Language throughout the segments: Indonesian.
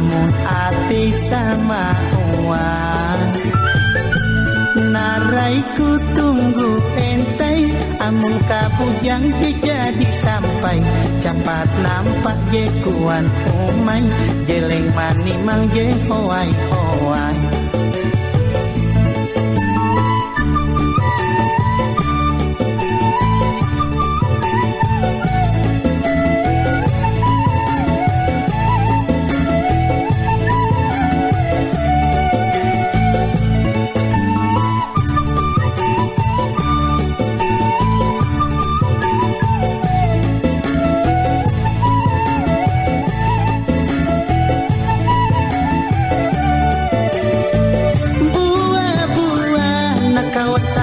namun hati sama uang. Naraiku tunggu entai amung kabujang jadi sampai. Cepat nampak je umai jeleng mani mang je hoai hoai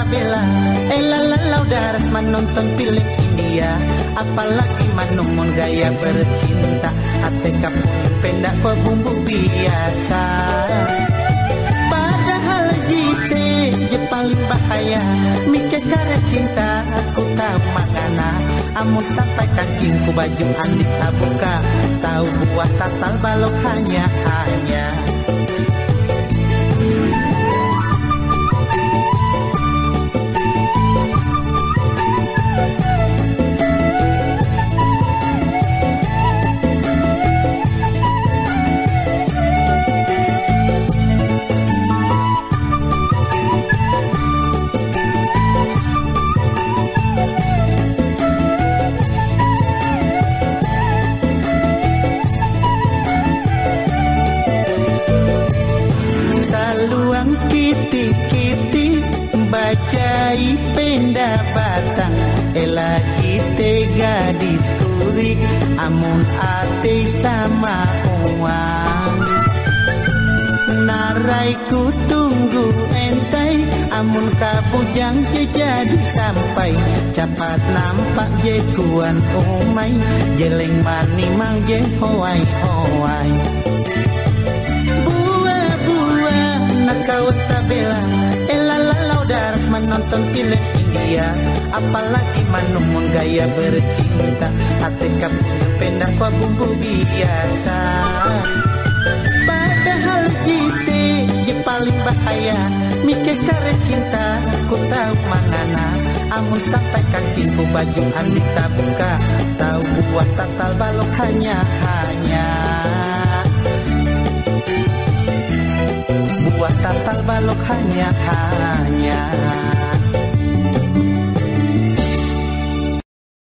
nakawat tabela Elalalau daras menonton film India. Apalagi manumon gaya bercinta. Ate kapung pendak bumbu biasa. Padahal jite je paling bahaya. Mikir karet cinta aku tahu mangana Amu sampai kancingku baju andi tabuka Tahu buah tatal balok hanya hanya Saluang kiti-kiti Bacai penda batang. Ela kite gadis kurik Amun ate sama uang. Naraiku tunggu entai Amun kabujang je jadi sampai. Cepat nampak je kuan umai Jeleng mani mang je hoai hoai film India Apalagi manumun gaya bercinta. Hati kapunya pendak kok bumbu biasa. Padahal jite je paling bahaya Mikir karet cinta ku tahu mangana. Amun sampai kakiku baju andi tabuka Tahu buat tatal balok hanya-hanya Buah tatal balok hanya-hanya